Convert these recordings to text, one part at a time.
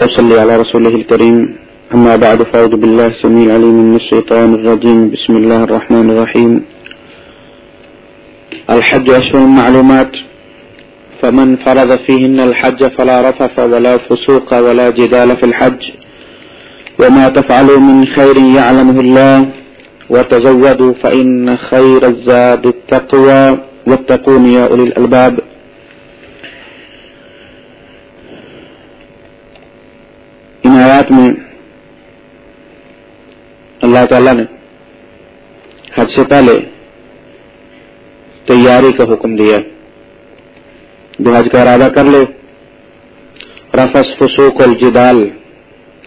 وصلي على رسوله الكريم أما بعد فأعوذ بالله السميع العليم من الشيطان الرجيم بسم الله الرحمن الرحيم الحج أشهر معلومات. فمن فرض فيهن الحج فلا رفث ولا فسوق ولا جدال في الحج. وما تفعلوا من خير يعلمه الله وتزودوا فإن خير الزاد التقوى واتقون يا أولي الألباب ان آیات میں اللہ تعالی نے حج سے پہلے تیاری کا حکم دیا جو حج کا ارادہ کر لے۔ رفس، فسوق الجدال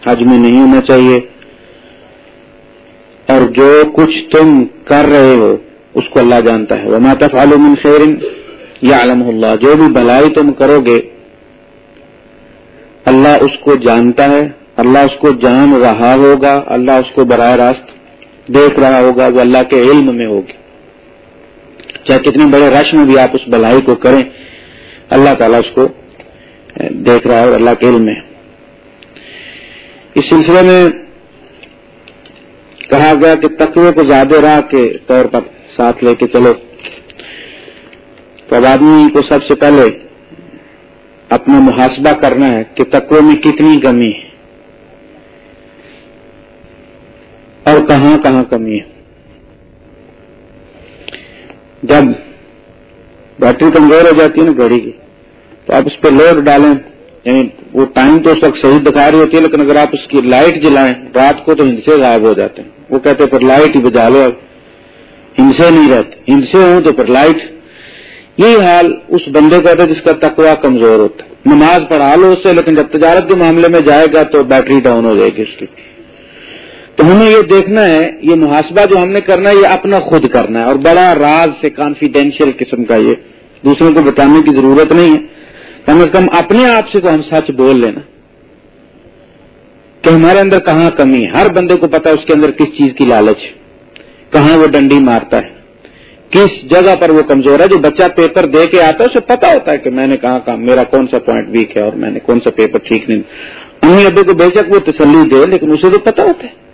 حج میں نہیں ہونا چاہیے۔ اور جو کچھ تم کر رہے ہو، اس کو اللہ جانتا ہے۔ وہ ماتف علوم خیر یا علم اللہ جو بھی بھلائی تم کرو گے، اللہ اس کو جانتا ہے۔ اللہ اس کو جان رہا ہوگا، اللہ اس کو براہ راست دیکھ رہا ہوگا وہ اللہ کے علم میں ہوگی۔ چاہے کتنے بڑے رش میں بھی آپ اس بلائی کو کریں، اللہ تعالیٰ اس کو دیکھ رہا ہے اللہ کے علم میں اس سلسلے میں کہا گیا کہ تقوی کو زیادہ راہ کے طور پر ساتھ لے کے چلو۔ تو اب آدمی کو سب سے پہلے اپنا محاسبہ کرنا ہے کہ تقوی میں کتنی کمی ہے۔ اور کہاں کہاں کمی ہے۔ جب بیٹری کمزور ہو جاتی ہے نا گھڑی کی، تو آپ اس پہ لوڈ ڈالیں۔ یعنی وہ ٹائم تو اس وقت صحیح دکھا رہی ہوتی ہے، لیکن اگر آپ اس کی لائٹ جلائیں، رات کو تو ہندسے غائب ہو جاتے ہیں۔ وہ کہتے پھر لائٹ ہی بجا لو ہندسے نہیں رہتے۔ ہندسے ہوں تو پھر لائٹ۔ یہی حال اس بندے کا تھا جس کا تقوا کمزور ہوتا ہے۔ نماز پڑھا لو اس سے، لیکن جب تجارت کے معاملے میں جائے گا تو بیٹری ڈاؤن ہو جائے گی اس کی۔ تو ہمیں یہ دیکھنا ہے، یہ محاسبہ جو ہم نے کرنا ہے، یہ اپنا خود کرنا ہے اور بڑا راز سے کانفیڈینشیل قسم کا یہ دوسروں کو بتانے کی ضرورت نہیں ہے۔ کم از کم اپنے آپ سے تو ہم سچ بول لینا کہ ہمارے اندر کہاں کمی ہے؟ ہر بندے کو پتا اس کے اندر کس چیز کی لالچ کہاں وہ ڈنڈی مارتا ہے۔ کس جگہ پر وہ کمزور ہے۔ جو بچہ پیپر دے کے آتا ہے، اسے پتا ہوتا ہے کہ میں نے کہاں کہا میرا کون سا پوائنٹ ویک ہے اور میں نے کون سا پیپر ٹھیک نہیں۔ امی ابو کو بے شک وہ تسلی دے، لیکن اسے تو پتا ہوتا ہے۔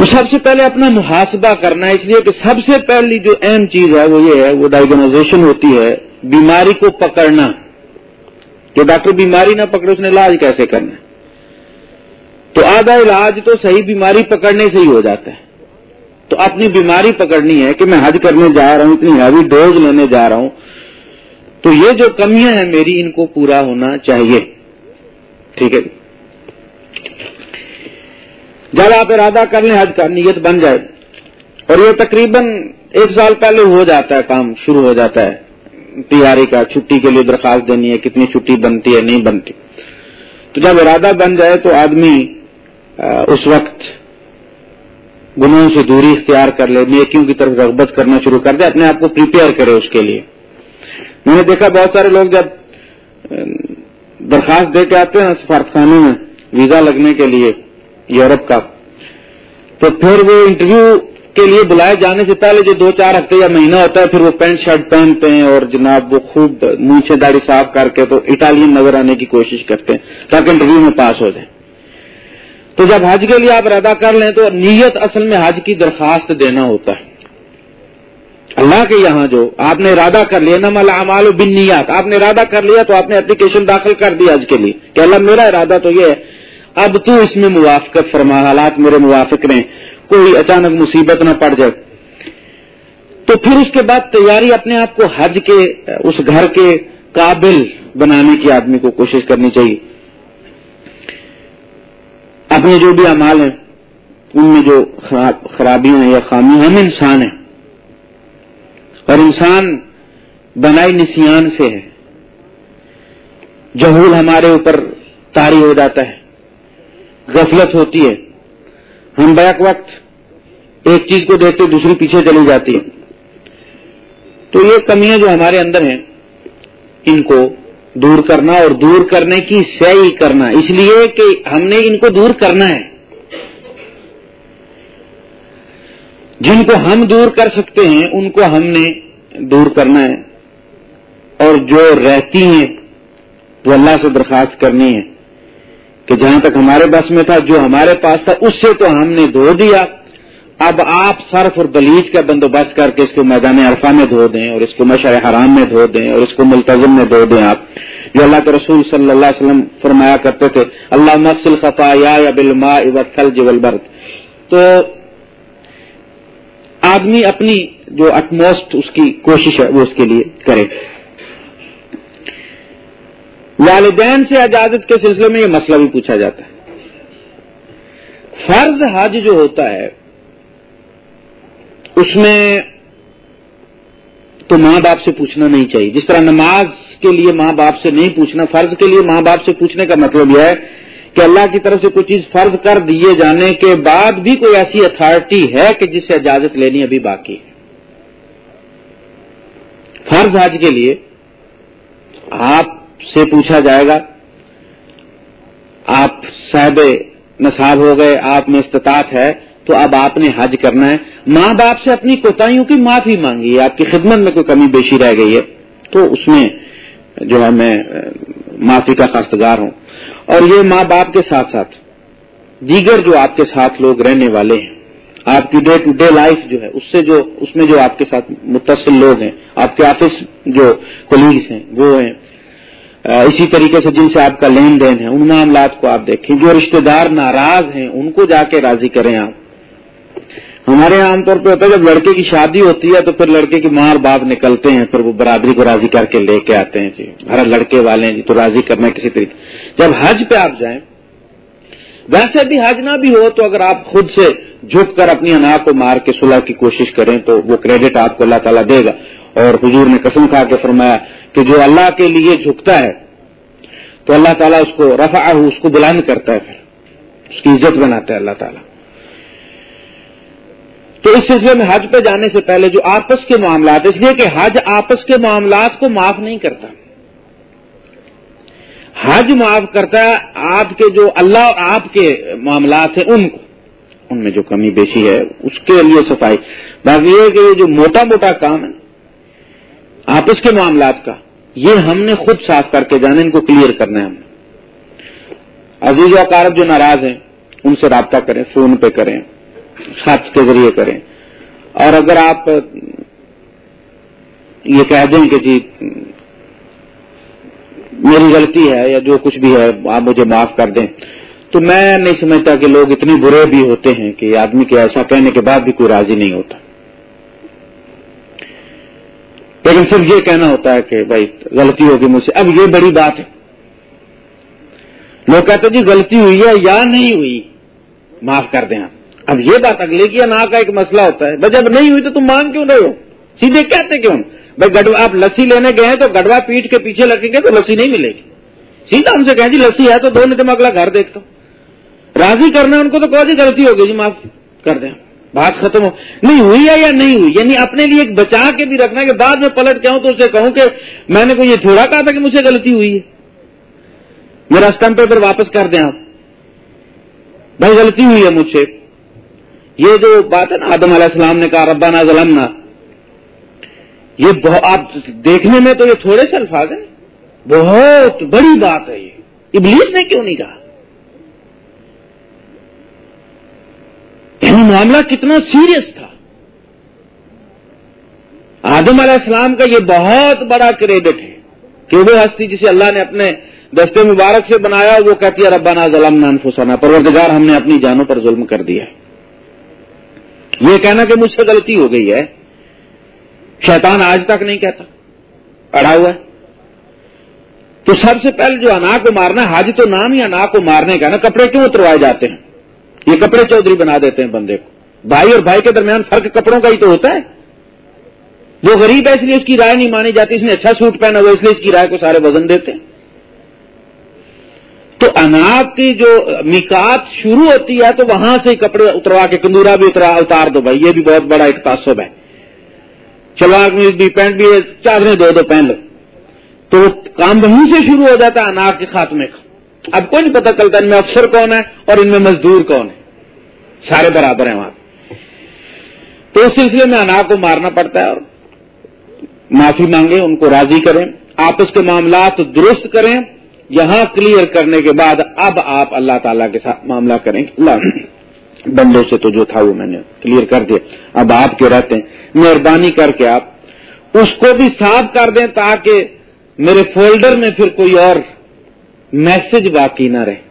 تو سب سے پہلے اپنا محاسبہ کرنا ہے، اس لیے کہ سب سے پہلی جو اہم چیز ہے وہ یہ ہے، وہ ڈائگنوزیشن ہوتی ہے، بیماری کو پکڑنا۔ کہ ڈاکٹر بیماری نہ پکڑے، اس نے علاج کیسے کرنا ہے؟ تو آدھا علاج تو صحیح بیماری پکڑنے سے ہی ہو جاتا ہے۔ تو اپنی بیماری پکڑنی ہے کہ میں حج کرنے جا رہا ہوں، اتنی ہیوی ڈوز لینے جا رہا ہوں۔ تو یہ جو کمیاں ہیں میری، ان کو پورا ہونا چاہیے۔ ٹھیک ہے جی؟ جب آپ ارادہ کر لیں حج کا، نیت بن جائے۔ اور یہ تقریباً ایک سال پہلے ہو جاتا ہے، کام شروع ہو جاتا ہے۔ تیاری کا، چھٹی کے لیے درخواست دینی ہے، کتنی چھٹی بنتی ہے، نہیں بنتی۔ تو جب ارادہ بن جائے تو آدمی اس وقت گناہوں سے دوری اختیار کر لے، نیکیوں کی طرف رغبت کرنا شروع کر دے، اپنے آپ کو پریپیئر کرے اس کے لیے۔ میں نے دیکھا بہت سارے لوگ جب درخواست دے کے آتے ہیں سفارتخانے میں، ویزا لگنے کے لیے یورپ کا۔ تو پھر وہ انٹرویو کے لیے بلائے جانے سے پہلے جو دو چار ہفتے یا مہینہ ہوتا ہے، پھر وہ پینٹ شرٹ پہنتے ہیں اور جناب وہ خوب منہ داڑھی صاف کر کے تو اٹالین نظر آنے کی کوشش کرتے ہیں تاکہ انٹرویو میں پاس ہو جائیں تو جب حج کے لیے آپ ادا کر لیں تو نیت اصل میں حج کی درخواست دینا ہوتا ہے۔ اللہ کے یہاں جو آپ نے ارادہ کر لیا نم العمال و بن نیات آپ نے ارادہ کر لیا تو آپ نے اپلیکیشن داخل کر دی حج کے لیے کہ اللہ میرا ارادہ تو یہ ہے اب تو اس میں موافقت فرما، حالات میرے موافق رہیں۔ کوئی اچانک مصیبت نہ پڑ جائے۔ تو پھر اس کے بعد تیاری اپنے آپ کو حج کے، اس گھر کے قابل بنانے کی آدمی کو کوشش کرنی چاہیے۔ اپنے جو بھی امال ہیں، ان میں جو خرابیاں ہیں یا خامی ہم انسان ہیں۔ اور انسان بنائی نسیان سے ہے۔ جہول ہمارے اوپر تاری ہو جاتا ہے۔ غفلت ہوتی ہے۔ ہم بیک وقت ایک چیز کو دیکھتے دوسری پیچھے چلی جاتی ہے تو یہ کمیاں جو ہمارے اندر ہیں، ان کو دور کرنا اور دور کرنے کی سیائی کرنا۔ اس لیے کہ ہم نے ان کو دور کرنا ہے۔ جن کو ہم دور کر سکتے ہیں، ان کو ہم نے دور کرنا ہے۔ اور جو رہتی ہیں، وہ اللہ سے درخواست کرنی ہے۔ کہ جہاں تک ہمارے بس میں تھا، جو ہمارے پاس تھا، اس سے تو ہم نے دھو دیا۔ اب آپ صرف اور بلیچ کا بندوبست کر کے اس کو میدان عرفہ میں دھو دیں اور اس کو مشر حرام میں دھو دیں اور اس کو ملتظم میں دھو دیں آپ۔ جو اللہ کے رسول صلی اللہ علیہ وسلم فرمایا کرتے تھے اللہ مقصل خطا یا بلما برت تو آدمی اپنی جو اٹموسٹ اس کی کوشش ہے، وہ اس کے لیے کرے۔ والدین سے اجازت کے سلسلے میں یہ مسئلہ بھی پوچھا جاتا ہے۔ فرض حج جو ہوتا ہے، اس میں تو ماں باپ سے پوچھنا نہیں چاہیے۔ جس طرح نماز کے لیے ماں باپ سے نہیں پوچھنا، فرض کے لیے ماں باپ سے پوچھنے کا مطلب یہ ہے کہ اللہ کی طرف سے کوئی چیز فرض کر دیے جانے کے بعد بھی کوئی ایسی اتارٹی ہے کہ جس سے اجازت لینی ابھی باقی ہے۔ فرض حج کے لیے آپ سے پوچھا جائے گا، آپ صاحب نصاب ہو گئے، آپ میں استطاعت ہے، تو اب آپ نے حج کرنا ہے۔ ماں باپ سے اپنی کوتاہیوں کی معافی مانگی ہے آپ کی خدمت میں کوئی کمی بیشی رہ گئی ہے، تو اس میں جو ہے میں، معافی کا خاصگار ہوں۔ اور یہ ماں باپ کے ساتھ ساتھ، دیگر جو آپ کے ساتھ لوگ رہنے والے ہیں، آپ کی ڈے ٹو ڈے لائف جو ہے، اس سے جو، اس میں جو آپ کے ساتھ متصل لوگ ہیں، آپ کے آفس جو کولیگس ہیں، وہ ہیں اسی طریقے سے جن سے آپ کا لین دین ہے، ان معاملات کو آپ دیکھیں۔ جو رشتہ دار ناراض ہیں، ان کو جا کے راضی کریں آپ۔ ہمارے یہاں عام طور پہ ہوتا ہے، جب لڑکے کی شادی ہوتی ہے تو پھر لڑکے کی ماں اور باپ نکلتے ہیں، پھر وہ برادری کو راضی کر کے لے کے آتے ہیں۔ جی ہر لڑکے والے ہیں جی تو راضی کرنا کسی طریقے۔ جب حج پہ آپ جائیں، ویسے بھی حج نہ بھی ہو تو اگر آپ خود سے جھک کر اپنی انا کو مار کے صلح کی کوشش کریں تو وہ کریڈٹ آپ کو اللہ تعالیٰ دے گا۔ اور حضور نے قسم کھا کے فرمایا کہ جو اللہ کے لیے جھکتا ہے، تو اللہ تعالیٰ اس کو رفع اس کو بلند کرتا ہے پھر۔ اس کی عزت بناتا ہے اللہ تعالیٰ۔ تو اس سلسلے میں حج پہ جانے سے پہلے جو آپس کے معاملات، اس لیے کہ حج آپس کے معاملات کو معاف نہیں کرتا۔ حج معاف کرتا ہے آپ کے جو اللہ اور آپ کے معاملات ہیں، ان کو۔ ان میں جو کمی بیشی ہے، اس کے لیے صفائی۔ باقی یہ کہ یہ جو موٹا موٹا کام ہے آپس کے معاملات کا۔ یہ ہم نے خود صاف کر کے جانا، ان کو کلیئر کرنا ہے ہم نے۔ عزیز و اقارب جو ناراض ہیں، ان سے رابطہ کریں، فون پہ کریں، خط کے ذریعے کریں۔ اور اگر آپ یہ کہہ دیں کہ جی میری غلطی ہے یا جو کچھ بھی ہے، آپ مجھے معاف کر دیں۔ تو میں نہیں سمجھتا کہ لوگ اتنے برے بھی ہوتے ہیں کہ آدمی کے ایسا کہنے کے بعد بھی کوئی راضی نہیں ہوتا۔ لیکن صرف یہ کہنا ہوتا ہے کہ بھائی غلطی ہوگی مجھ سے۔ اب یہ بڑی بات ہے۔ لوگ کہتے جی غلطی ہوئی ہے یا نہیں ہوئی؟ معاف کر دیں آپ۔ اب یہ بات اگلے کی نا کا ایک مسئلہ ہوتا ہے۔ بھائی جب نہیں ہوئی تو تم مان کیوں رہے ہو؟ سیدھے کہتے کیوں؟ بھائی گڑوا آپ لسی لینے گئے تو گڑوا پیٹ کے پیچھے لگیں گے تو لسی نہیں ملے گی۔ سیدھا ہم سے کہیں جی لسی ہے تو دو نہیں تو میں اگلا گھر دیکھتا ہوں۔ راضی کرنا ان کو تو کوئی جی غلطی ہوگی جی معاف کر دیں بات ختم ہو۔ نہیں ہوئی ہے یا نہیں ہوئی؟ یعنی اپنے لیے ایک بچا کے بھی رکھنا کہ بعد میں پلٹ کے ہوں تو اسے کہوں کہ میں نے کوئی یہ تھوڑا کہا تھا کہ مجھ سے غلطی ہوئی ہے۔ میرا اسٹمپ پیپر واپس کر دیں آپ۔ بھائی غلطی ہوئی ہے مجھ سے۔ یہ جو بات ہے نا، آدم علیہ السلام نے کہا ربانہ ظلمنا۔ یہ آپ دیکھنے میں تو یہ تھوڑے سے الفاظ ہیں۔ بہت بڑی بات ہے یہ۔ ابلیس نے کیوں نہیں کہا یعنی معاملہ کتنا سیریس تھا۔ آدم علیہ السلام کا یہ بہت بڑا کریڈٹ ہے کہ وہ ہستی جسے اللہ نے اپنے دستے مبارک سے بنایا، وہ کہتی ہے ربانہ ظلم انفسنا، پروردگار، ہم نے اپنی جانوں پر ظلم کر دیا یہ کہنا کہ مجھ سے غلطی ہو گئی ہے۔ شیطان آج تک نہیں کہتا، اڑا ہوا ہے۔ تو سب سے پہلے جو انا کو مارنا حاج تو نام ہی انا کو مارنے کا نا، کپڑے کیوں اتروائے جاتے ہیں؟ یہ کپڑے چودھری بنا دیتے ہیں بندے کو۔ بھائی اور بھائی کے درمیان فرق کپڑوں کا ہی تو ہوتا ہے۔ وہ غریب ہے اس لیے اس کی رائے نہیں مانی جاتی، اس نے اچھا سوٹ پہنا ہوا اس لیے اس کی رائے کو سارے وزن دیتے ہیں۔ تو اناپ کی جو میکات شروع ہوتی ہے تو وہاں سے کپڑے اتروا کے کندورا بھی اترا، اتار دو بھائی، یہ بھی بہت بڑا ایک تعصب ہے۔ چلواک میں بھی، پینٹ بھی، چادریں دو دو پہن لو۔ تو کام وہیں سے شروع ہو جاتا ہے اناپ کے خاتمے کا۔ اب کوئی نہیں پتا چلتا ان میں افسر کون ہے اور ان میں مزدور کون ہے۔ سارے برابر ہیں وہاں۔ تو اس سلسلے میں اناپ کو مارنا پڑتا ہے اور معافی مانگے ان کو راضی کریں۔ آپس کے معاملات درست کریں۔ یہاں کلیئر کرنے کے بعد اب آپ اللہ تعالی کے ساتھ معاملہ کریں۔ اللہ بندوں سے تو جو تھا وہ میں نے کلیئر کر دیا۔ اب آپ کے رہتے ہیں۔ مہربانی کر کے آپ اس کو بھی صاف کر دیں تاکہ میرے فولڈر میں پھر کوئی اور میسج باقی نہ رہے۔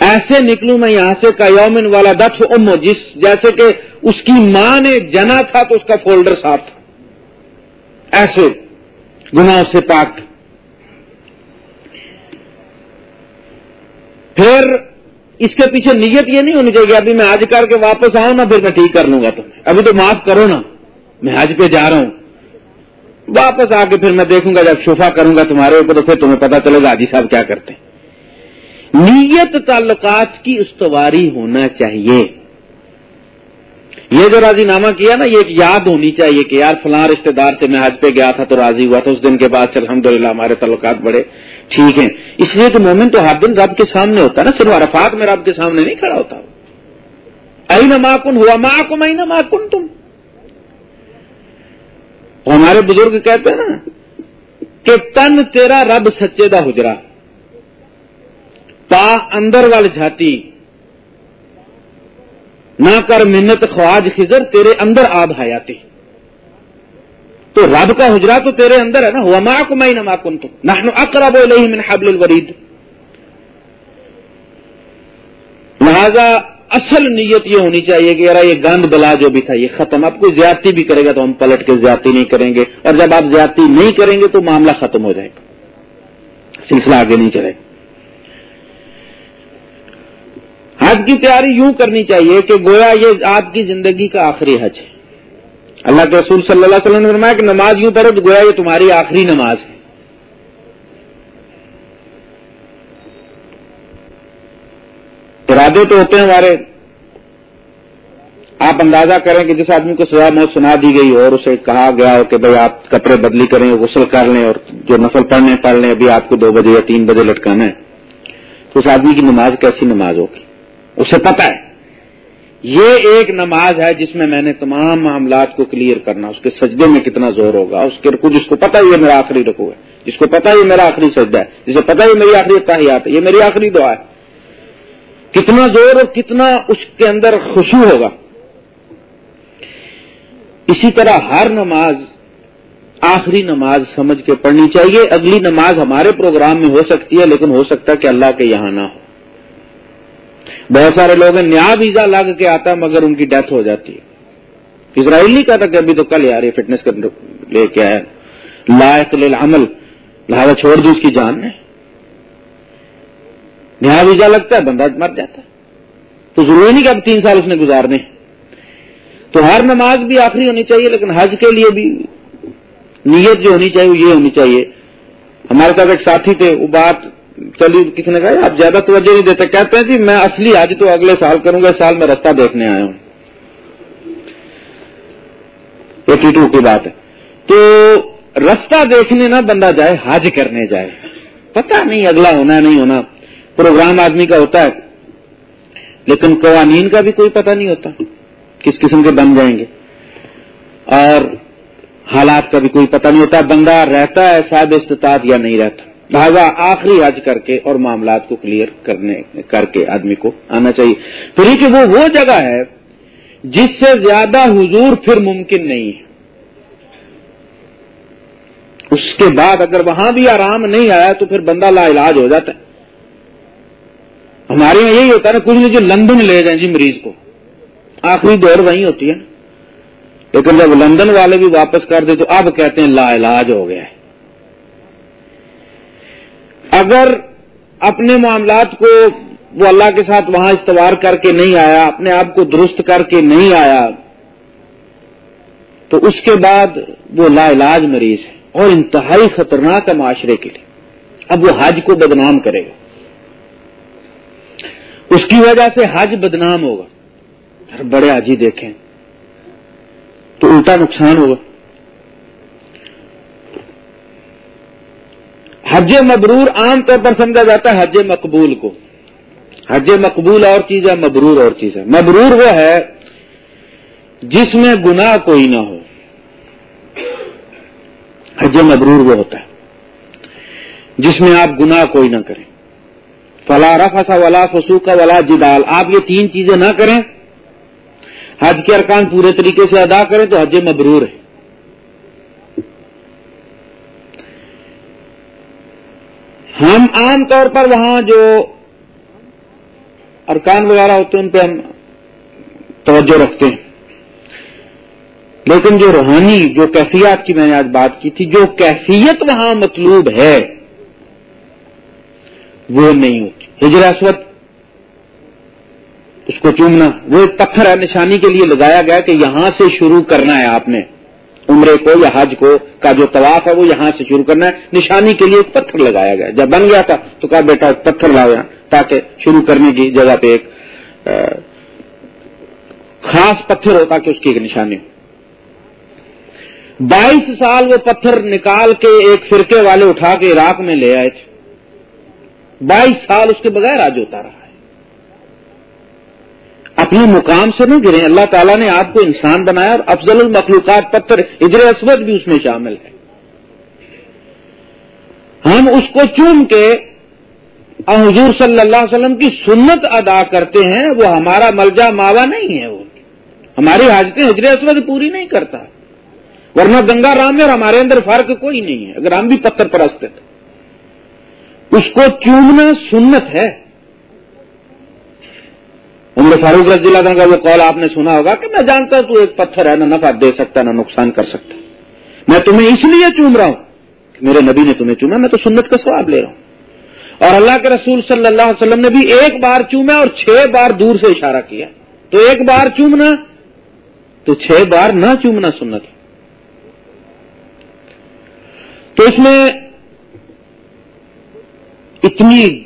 ایسے نکلوں میں یہاں سے کا یومن والا دس ام جس جیسے کہ اس کی ماں نے جنا تھا تو اس کا فولڈر صاف تھا۔ ایسے گناہوں سے پاک پھر اس کے پیچھے نیت یہ نہیں ہونی چاہیے ابھی میں آج کر کے واپس آؤں نا، پھر میں ٹھیک کر لوں گا تمہیں ابھی تو معاف کرو نا، میں حج پہ جا رہا ہوں۔ واپس آ کے پھر میں دیکھوں گا، جب شفا کروں گا تمہارے اوپر، تو پھر تمہیں پتا چلے گا حاجی صاحب کیا کرتے ہیں۔ نیت تعلقات کی استواری ہونا چاہیے۔ یہ جو راضی نامہ کیا نا، یہ ایک یاد ہونی چاہیے کہ یار، فلاں رشتہ دار سے میں حج پہ گیا تھا تو راضی ہوا تھا، اس دن کے بعد سے الحمد ہمارے تعلقات بڑے۔ ٹھیک ہیں۔ اس لیے تو مومن تو ہر دن رب کے سامنے ہوتا ہے نا، صرف عرفات میں رب کے سامنے نہیں کھڑا ہوتا۔ ائی نما کن، ہوا ماں کم ائی نما کن تم ہمارے بزرگ کہتے ہیں نا کہ تن تیرا رب سچے دا حجرا پا اندر وال جاتی نہ کر منت خواج خزر تیرے اندر آب حیاتی۔ تو رب کا حجرا تو تیرے اندر ہے نا۔ ہوا ماں کو میں نما کن تم نہ اقرب من حبل الورید۔ لہذا اصل نیت یہ ہونی چاہیے کہ یار یہ گند بلا جو بھی تھا، یہ ختم۔ اب کوئی زیادتی بھی کرے گا تو ہم پلٹ کے زیادتی نہیں کریں گے۔ اور جب آپ زیادتی نہیں کریں گے تو معاملہ ختم ہو جائے گا۔ سلسلہ آگے نہیں چلے۔ گا حج کی تیاری یوں کرنی چاہیے کہ گویا یہ آپ کی زندگی کا آخری حج ہے۔ اللہ کے رسول صلی اللہ علیہ وسلم نے فرمایا کہ نماز یوں پڑھو تو گویا یہ تمہاری آخری نماز ہے۔ ارادے تو ہوتے ہیں ہمارے۔ آپ اندازہ کریں کہ جس آدمی کو سزا موت سنا دی گئی اور اسے کہا گیا ہو کہ بھائی آپ کپڑے بدلی کریں، غسل کر لیں اور جو نفل پڑھنے پڑھ لیں، ابھی آپ کو دو بجے یا تین بجے لٹکانا ہے۔ تو اس آدمی کی نماز کیسی نماز ہوگی؟ اسے پتا ہے۔ یہ ایک نماز ہے جس میں میں نے تمام معاملات کو کلیئر کرنا۔ اس کے سجدے میں کتنا زور ہوگا؟ اس کے رکو جس کو پتا یہ میرا آخری رکو ہے۔ جس کو پتا یہ میرا آخری سجدہ ہے۔ جسے پتا یہ میری آخری تاحیات ہے، یہ میری آخری دعا ہے۔ کتنا زور اور کتنا اس کے اندر خوشو ہوگا۔ اسی طرح ہر نماز، آخری نماز سمجھ کے پڑھنی چاہیے۔ اگلی نماز ہمارے پروگرام میں ہو سکتی ہے، لیکن ہو سکتا ہے کہ اللہ کے یہاں نہ ہو۔ بہت سارے لوگ ہیں، نیا ویزا لگ کے آتا مگر ان کی ڈیتھ ہو جاتی ہے۔ اسرائیل نہیں کہتا کہ ابھی تو کل یار یہ فٹنس لے کے آیا۔ لائق عمل لہٰذا چھوڑ دی اس کی جان ہے نیا ویزا لگتا ہے، بندہ مر جاتا ہے۔ تو ضروری نہیں کہ اب تین سال اس نے گزارنے تو ہر نماز بھی آخری ہونی چاہیے، لیکن حج کے لیے بھی نیت جو ہونی چاہیے، وہ یہ ہونی چاہیے۔ ہمارے ساتھ ایک ساتھی تھے، وہ بات چلیے کسی نے کہا، آپ زیادہ توجہ نہیں دیتے۔ کہتے ہیں جی میں اصلی آج تو اگلے سال کروں گا سال میں رستہ دیکھنے آیا ہوں۔ ایٹی ٹو کی بات ہے۔ تو رستہ دیکھنے نہ بندہ جائے، حج کرنے جائے۔ پتہ نہیں اگلا ہونا نہیں ہونا۔ پروگرام آدمی کا ہوتا ہے، لیکن قوانین کا بھی کوئی پتہ نہیں ہوتا کس قسم کے بن جائیں گے۔ اور حالات کا بھی کوئی پتہ نہیں ہوتا بندہ رہتا ہے صاحب استطاعت یا نہیں رہتا۔ لہٰذا آخری حج کر کے اور معاملات کو کلیئر کرنے، کر کے آدمی کو آنا چاہیے۔ پھر کہ وہ وہ جگہ ہے جس سے زیادہ حضور پھر ممکن نہیں ہے۔ اس کے بعد اگر وہاں بھی آرام نہیں آیا تو پھر بندہ لا علاج ہو جاتا ہے۔ ہمارے یہاں یہی ہوتا ہے نا، کچھ جو لندن لے جائیں جی مریض کو۔ آخری دور وہیں ہوتی ہے۔ لیکن جب لندن والے بھی واپس کر دے تو اب کہتے ہیں لا علاج ہو گیا ہے۔ اگر اپنے معاملات کو وہ اللہ کے ساتھ وہاں استوار کر کے نہیں آیا، اپنے آپ کو درست کر کے نہیں آیا، تو اس کے بعد وہ لا علاج مریض ہے اور انتہائی خطرناک ہے معاشرے کے لیے۔ اب وہ حج کو بدنام کرے گا۔ اس کی وجہ سے حج بدنام ہوگا۔ بڑے حاجی دیکھیں۔ تو الٹا نقصان ہوگا۔ حج مبرور عام طور پر سمجھا جاتا ہے حج مقبول کو۔ حج مقبول اور چیز ہے، مبرور اور چیز ہے۔ مبرور وہ ہے جس میں گناہ کوئی نہ ہو۔ حج مبرور وہ ہوتا ہے جس میں آپ گناہ کوئی نہ کریں۔ فلا رفا ولا فسوقا ولا جدال۔ آپ یہ تین چیزیں نہ کریں، حج کے ارکان پورے طریقے سے ادا کریں تو حج مبرور ہے۔ ہم عام طور پر وہاں جو ارکان وغیرہ ہوتے ہیں، ان پہ ہم توجہ رکھتے ہیں۔ لیکن جو روحانی، جو کیفیات کی میں نے آج بات کی تھی، جو کیفیت وہاں مطلوب ہے وہ نہیں ہوتی ہجر اسود، اس کو چومنا۔ وہ ایک پتھر ہے نشانی کے لیے لگایا گیا کہ یہاں سے شروع کرنا ہے آپ نے۔ عمرے کو یا حج کو کا جو طواف ہے وہ یہاں سے شروع کرنا ہے۔ نشانی کے لیے ایک پتھر لگایا گیا۔ جب بن گیا تھا تو کہا بیٹا پتھر لاؤ یہاں تاکہ شروع کرنے کی جگہ پہ ایک خاص پتھر ہوتا کہ اس کی ایک نشانی ہو۔ بائیس سال وہ پتھر نکال کے ایک فرقے والے اٹھا کے عراق میں لے آئے تھے۔ بائیس سال اس کے بغیر آج ہوتا رہا ہے۔ اپنے مقام سے نہیں گرے، اللہ تعالیٰ نے آپ کو انسان بنایا اور افضل المخلوقات پتھر اجر اسود بھی اس میں شامل ہے۔ ہم اس کو چوم کے حضور صلی اللہ علیہ وسلم کی سنت ادا کرتے ہیں، وہ ہمارا ملجا ماوا نہیں ہے وہ۔ ہماری حاجتیں ہجر اسود پوری نہیں کرتا۔ ورنہ گنگا رام میں اور ہمارے اندر فرق کوئی نہیں ہے۔ اگر ہم بھی پتھر پرست تھے اس کو چومنا سنت ہے۔ عمر فاروق رضی اللہ عنہ کا وہ کال آپ نے سنا ہوگا کہ میں جانتا ہوں تو ایک پتھر ہے، نہ نفع دے سکتا نہ نقصان کر سکتا میں تمہیں اس لیے چوم رہا ہوں کہ میرے نبی نے تمہیں چوما، میں تو سنت کا سواب لے رہا ہوں۔ اور اللہ کے رسول صلی اللہ علیہ وسلم نے بھی ایک بار چوما اور چھ بار دور سے اشارہ کیا۔ تو ایک بار چومنا، تو چھ بار نہ چومنا سنت۔ تو اس میں اتنی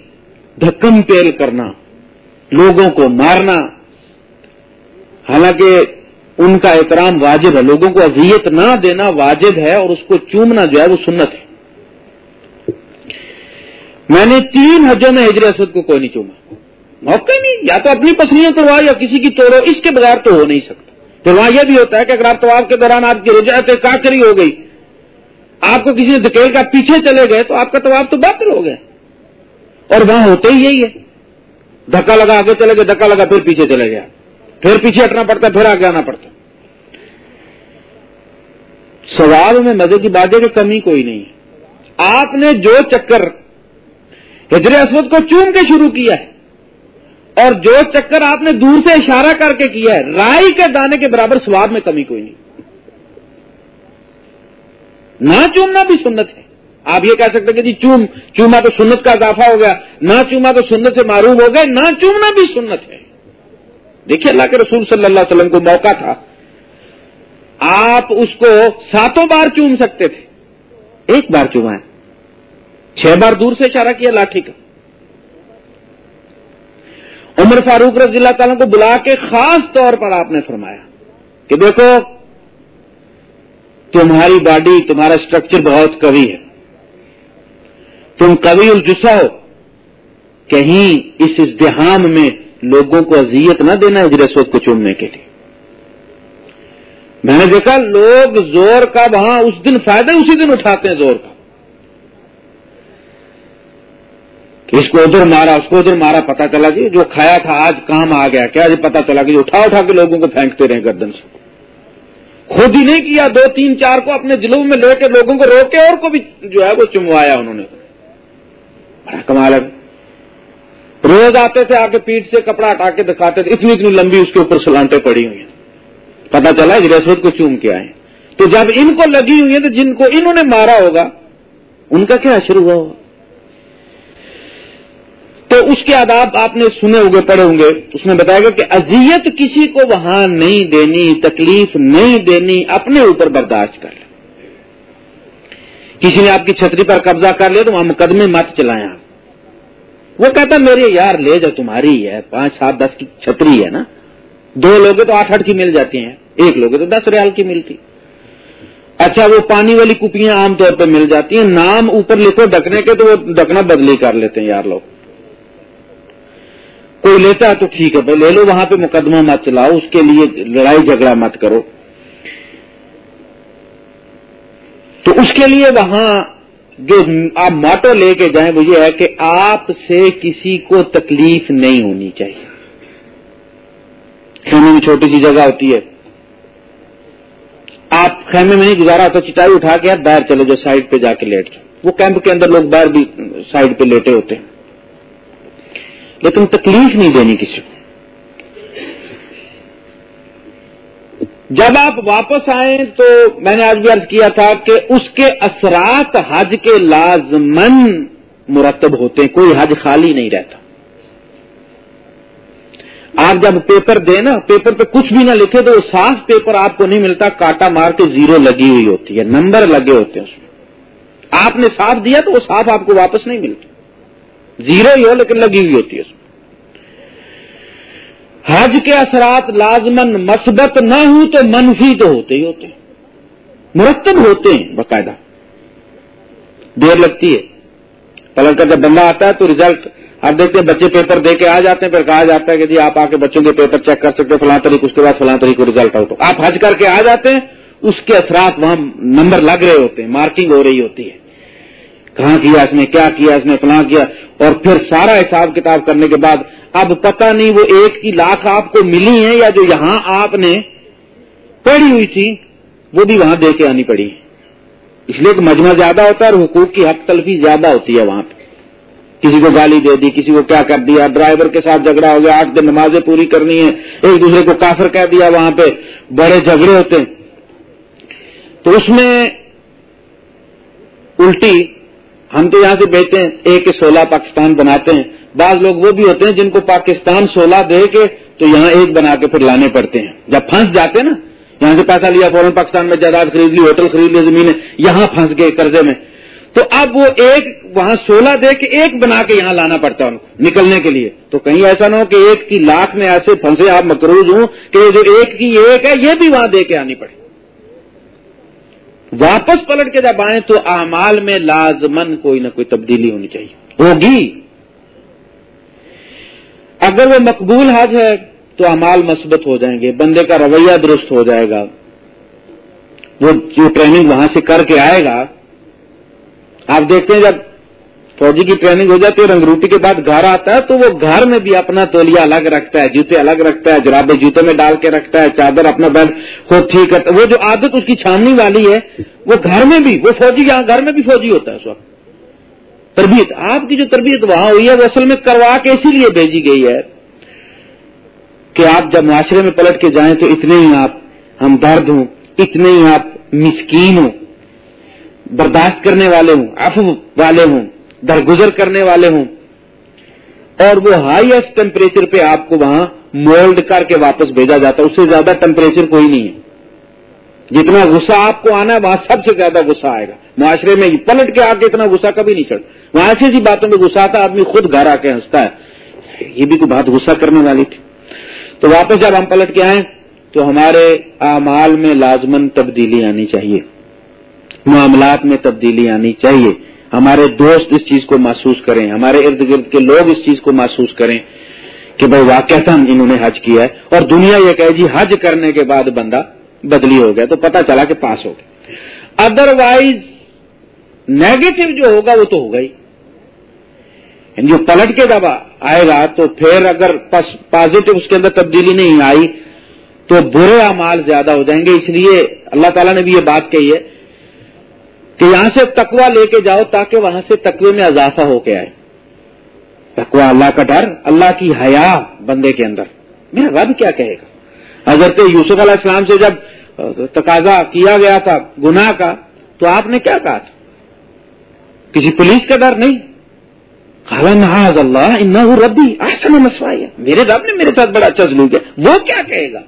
دھکم پیل کرنا، لوگوں کو مارنا، حالانکہ ان کا احترام واجب ہے، لوگوں کو اذیت نہ دینا واجب ہے اور اس کو چومنا جو ہے وہ سنت ہے۔ میں نے تین حجوں میں ہجر اسود کو کوئی نہیں چوما۔ موقع نہیں، یا تو اپنی پسلیاں توڑوا یا کسی کی توڑو، اس کے بغیر تو ہو نہیں سکتا۔ پھر وہاں یہ بھی ہوتا ہے کہ اگر آپ طواف کے دوران آپ کی رجحت کاکری ہو گئی، آپ کو کسی نے دکیل کا پیچھے چلے گئے تو آپ کا طواف تو بہتر ہو گیا۔ اور وہاں ہوتے ہی یہی ہے۔ دھکا لگا آگے چلے گئے، دھکا لگا پھر پیچھے چلے گیا پھر پیچھے ہٹنا پڑتا پھر آگے آنا پڑتا سوال میں مزے کی بات ہے کہ کمی کوئی نہیں۔ آپ نے جو چکر ہجر اسود کو چوم کے شروع کیا ہے، اور جو چکر آپ نے دور سے اشارہ کر کے کیا ہے، رائی کے دانے کے برابر سواد میں کمی کوئی نہیں۔ نہ چومنا بھی سنت ہے۔ آپ یہ کہہ سکتے کہ جی چوم، چوما تو سنت کا اضافہ ہو گیا، نہ چوما تو سنت سے معروف ہو گئے، نہ چومنا بھی سنت ہے۔ دیکھیے اللہ کے رسول صلی اللہ علیہ وسلم کو موقع تھا۔ آپ اس کو ساتوں بار چوم سکتے تھے۔ ایک بار چوما ہے۔ چھ بار دور سے اشارہ کیا لاٹھی کا۔ عمر فاروق رضی اللہ تعالیٰ کو بلا کے خاص طور پر آپ نے فرمایا کہ دیکھو، تمہاری باڈی، تمہارا اسٹرکچر بہت کبھی ہے۔ تم کبھی الجسا ہو۔ کہیں اس ازدحام میں لوگوں کو اذیت نہ دینا ہے جرسوت کو چومنے کے لیے۔ میں نے دیکھا لوگ زور کا وہاں اس دن فائدہ اسی دن اٹھاتے ہیں زور کا۔ اس کو ادھر مارا، اس کو ادھر مارا پتا چلا جی جو کھایا تھا آج کام آ گیا۔ کیا جی پتا چلا کہ اٹھا اٹھا کے لوگوں کو پھینکتے رہے گردن سے۔ خود ہی نہیں کیا، دو تین چار کو اپنے جلو میں لے کے لوگوں کو روکے اور کو بھی جو ہے وہ چموایا انہوں نے۔ بڑا کمال ہے روز آتے تھے آ کے پیٹ سے کپڑا ہٹا کے دکھاتے تھے، اتنی اتنی لمبی اس کے اوپر سلانٹیں پڑی ہوئی ہیں۔ پتا چلا رسوت کو چوم کے آئے۔ تو جب ان کو لگی ہوئی ہیں تو جن کو انہوں نے مارا ہوگا، ان کا کیا اثر ہوا ہوگا؟ تو اس کے آداب آپ نے سنے ہوگے، پڑھے ہوں گے۔ اس میں بتایا گا کہ اذیت کسی کو وہاں نہیں دینی، تکلیف نہیں دینی، اپنے اوپر برداشت کر۔ لیں کسی نے آپ کی چھتری پر قبضہ کر لیا تو وہاں مقدمے مت چلائیں آپ۔ وہ کہتا میرے یار، لے جا تمہاری ہے، پانچ، سات، دس کی چھتری ہے نا۔ دو لوگے تو آٹھ آٹھ کی مل جاتی ہیں، ایک لوگے تو دس ریال کی ملتی۔ اچھا وہ پانی والی کپیاں عام طور پہ مل جاتی ہیں، نام اوپر لکھو ڈکنے کے تو وہ ڈکنا بدلی کر لیتے ہیں، یار لوگ۔ کوئی لیتا ہے تو ٹھیک ہے بھائی لے لو، وہاں پہ مقدمہ مت چلاؤ، اس کے لیے لڑائی جھگڑا مت کرو۔ تو اس کے لیے وہاں جو آپ موٹو لے کے جائیں وہ یہ ہے کہ آپ سے کسی کو تکلیف نہیں ہونی چاہیے۔ خیمے میں چھوٹی سی جگہ ہوتی ہے۔ آپ خیمے میں نہیں گزارا ہوتا چٹائی اٹھا کے آپ باہر چلے جو سائڈ پہ جا کے لیٹ جائیں وہ کیمپ کے اندر لوگ باہر بھی سائڈ پہ لیٹے ہوتے ہیں۔ لیکن تکلیف نہیں دینی کسی کو جب آپ واپس آئیں تو میں نے آج بھی عرض کیا تھا کہ اس کے اثرات حج کے لازمن مرتب ہوتے ہیں، کوئی حج خالی نہیں رہتا۔ آپ جب پیپر دیں نا، پیپر پہ کچھ بھی نہ لکھے تو وہ صاف پیپر آپ کو نہیں ملتا، کاٹا مار کے زیرو لگی ہوئی ہوتی ہے، نمبر لگے ہوتے ہیں اس میں۔ آپ نے صاف دیا تو وہ صاف آپ کو واپس نہیں ملتی زیرو ہی ہو لیکن لگی ہوئی ہوتی ہے اس میں۔ حج کے اثرات لازمن مثبت نہ ہوں تو منفی تو ہوتے ہی ہوتے ہیں۔ مرتب ہوتے ہیں باقاعدہ۔ دیر لگتی ہے۔ پلٹ کا جب بندہ آتا ہے تو ریزلٹ آپ دیکھتے ہیں، بچے پیپر دے کے آ جاتے ہیں، پھر کہا جاتا ہے کہ جی آپ آ کے بچوں کے پیپر چیک کر سکتے فلاں طریق، اس کے بعد فلاں طریق کو ریزلٹ آؤٹ ہو۔ آپ حج کر کے آ جاتے ہیں، اس کے اثرات وہاں نمبر لگ رہے ہوتے ہیں مارکنگ ہو رہی ہوتی ہے۔ کہاں کیا اس نے، کیا کیا اس نے، فلاں کیا۔ اور پھر سارا حساب کتاب کرنے کے بعد اب پتہ نہیں وہ ایک کی لاکھ آپ کو ملی ہیں یا جو یہاں آپ نے پڑھی ہوئی تھی، وہ بھی وہاں دے کے آنی پڑی۔ اس لیے کہ مجمع زیادہ ہوتا ہے اور حقوق کی حق تلفی زیادہ ہوتی ہے وہاں پہ۔ کسی کو گالی دے دی، کسی کو کیا کر دیا، ڈرائیور کے ساتھ جھگڑا ہو گیا، آٹھ دن نمازیں پوری کرنی ہے ایک دوسرے کو کافر کہہ دیا وہاں پہ، بڑے جھگڑے ہوتے ہیں۔ تو اس میں الٹی ہم تو یہاں سے بیچتے ہیں، ایک سولہ پاکستان بناتے ہیں۔ بعض لوگ وہ بھی ہوتے ہیں جن کو پاکستان سولہ دے کے تو یہاں ایک بنا کے پھر لانے پڑتے ہیں۔ جب پھنس جاتے ہیں نا، یہاں سے پیسہ لیا، فوراً پاکستان میں جائیداد خرید لی، ہوٹل خرید لی زمین یہاں پھنس گئے قرضے میں۔ تو اب وہ ایک وہاں سولہ دے کے ایک بنا کے یہاں لانا پڑتا ہے ان کو نکلنے کے لیے۔ تو کہیں ایسا نہ ہو کہ ایک کی لاکھ میں ایسے پھنسے آپ مقروض ہوں کہ جو ایک کی ایک ہے، یہ بھی وہاں دے کے آنی پڑے۔ واپس پلٹ کے جب آئیں تو اعمال میں لازمن کوئی نہ کوئی تبدیلی ہونی چاہیے۔ ہوگی۔ اگر وہ مقبول حج ہے تو امال مثبت ہو جائیں گے، بندے کا رویہ درست ہو جائے گا۔ وہ جو ٹریننگ وہاں سے کر کے آئے گا، آپ دیکھتے ہیں جب فوجی کی ٹریننگ ہو جاتی ہے رنگروٹی کے بعد گھر آتا ہے، تو وہ گھر میں بھی اپنا تولیا الگ رکھتا ہے، جوتے الگ رکھتا ہے، جرابے جوتے میں ڈال کے رکھتا ہے، چادر اپنا بیڈ خود ٹھیک کرتا ہے۔ وہ جو عادت اس کی چھاننی والی ہے، وہ گھر میں بھی، وہ فوجی یہاں گھر میں بھی فوجی ہوتا ہے اس وقت۔ تربیت، آپ کی جو تربیت وہاں ہوئی ہے وہ اصل میں کروا کے اسی لیے بھیجی گئی ہے کہ آپ جب معاشرے میں پلٹ کے جائیں تو اتنے ہی آپ ہم درد ہوں، اتنے ہی آپ مسکین ہوں، برداشت کرنے والے ہوں افو والے ہوں، درگزر کرنے والے ہوں۔ اور وہ ہائیسٹ ٹیمپریچر پہ آپ کو وہاں مولڈ کر کے واپس بھیجا جاتا ہے، اس سے زیادہ ٹیمپریچر کوئی نہیں ہے۔ جتنا غصہ آپ کو آنا ہے، وہاں سب سے زیادہ غصہ آئے گا۔ معاشرے میں پلٹ کے آ کے اتنا غصہ کبھی نہیں چڑھ وہاں ایسی ایسی باتوں میں غصہ آتا آدمی خود گھر آ کے ہنستا ہے۔ یہ بھی کوئی بات غصہ کرنے والی تھی۔ تو واپس جب ہم پلٹ کے آئیں تو ہمارے اعمال میں لازمن تبدیلی آنی چاہیے۔ معاملات میں تبدیلی آنی چاہیے۔ ہمارے دوست اس چیز کو محسوس کریں، ہمارے ارد گرد کے لوگ اس چیز کو محسوس کریں کہ بھائی واقع انہوں نے حج کیا ہے۔ اور دنیا یہ کہ جی حج کرنے کے بعد بندہ بدلی ہو گیا تو پتا چلا کہ پاس ہو گیا۔ ادر وائز نیگیٹو جو ہوگا وہ تو ہوگا ہی۔ یعنی جو پلٹ کے دبا آئے گا تو پھر اگر پازیٹو اس کے اندر تبدیلی نہیں آئی تو برے امال زیادہ ہو جائیں گے۔ اس لیے اللہ تعالیٰ نے بھی یہ بات کہی ہے کہ یہاں سے تکوا لے کے جاؤ تاکہ وہاں سے تقوی میں اضافہ ہو کے آئے۔ تکوا اللہ کا ڈر، اللہ کی حیا بندے کے اندر۔ میرا رب کیا کہے گا؟ حضرت یوسف علیہ السلام سے جب تقاضا کیا گیا تھا، گناہ کا، تو آپ نے کیا کہا تھا؟ کسی پولیس کا ڈر نہیں؟ خالہ نہاز اللہ ان ربی آسن مسوائی۔ میرے رب نے میرے ساتھ بڑا اچھا سلوک ہے وہ کیا کہے گا؟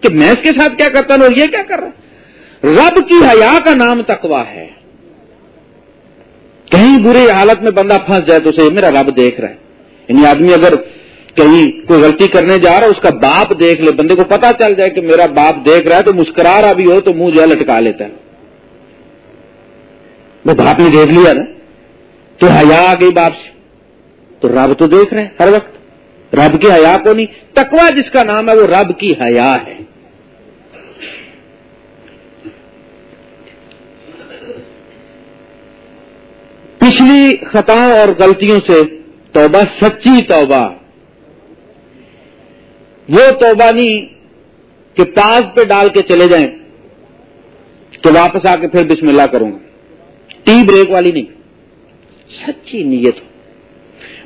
کہ میں اس کے ساتھ کیا کرتا ہوں اور یہ کیا کر رہا رب کی حیا کا نام تقوا ہے۔ کہیں بری حالت میں بندہ پھنس جائے تو اسے، میرا رب دیکھ رہا ہے۔ یعنی آدمی اگر کہیں کوئی غلطی کرنے جا رہا ہے، اس کا باپ دیکھ لے، بندے کو پتا چل جائے کہ میرا باپ دیکھ رہا ہے تو مسکرا رہا بھی ہو تو منہ جو ہے لٹکا لیتا ہے۔ وہ باپ نے دیکھ لیا نا، تو حیا آ گئی باپ سے۔ تو رب تو دیکھ رہے ہر وقت۔ رب کی حیا کو نہیں تکوا جس کا نام ہے وہ رب کی حیا ہے۔ پچھلی خطاؤں اور غلطیوں سے توبہ، سچی توبہ۔ وہ توبہ نہیں کہ پاس پہ ڈال کے چلے جائیں تو واپس آ کے پھر بسم اللہ کروں گا۔ ٹی بریک والی نہیں۔ سچی نیت۔ ہو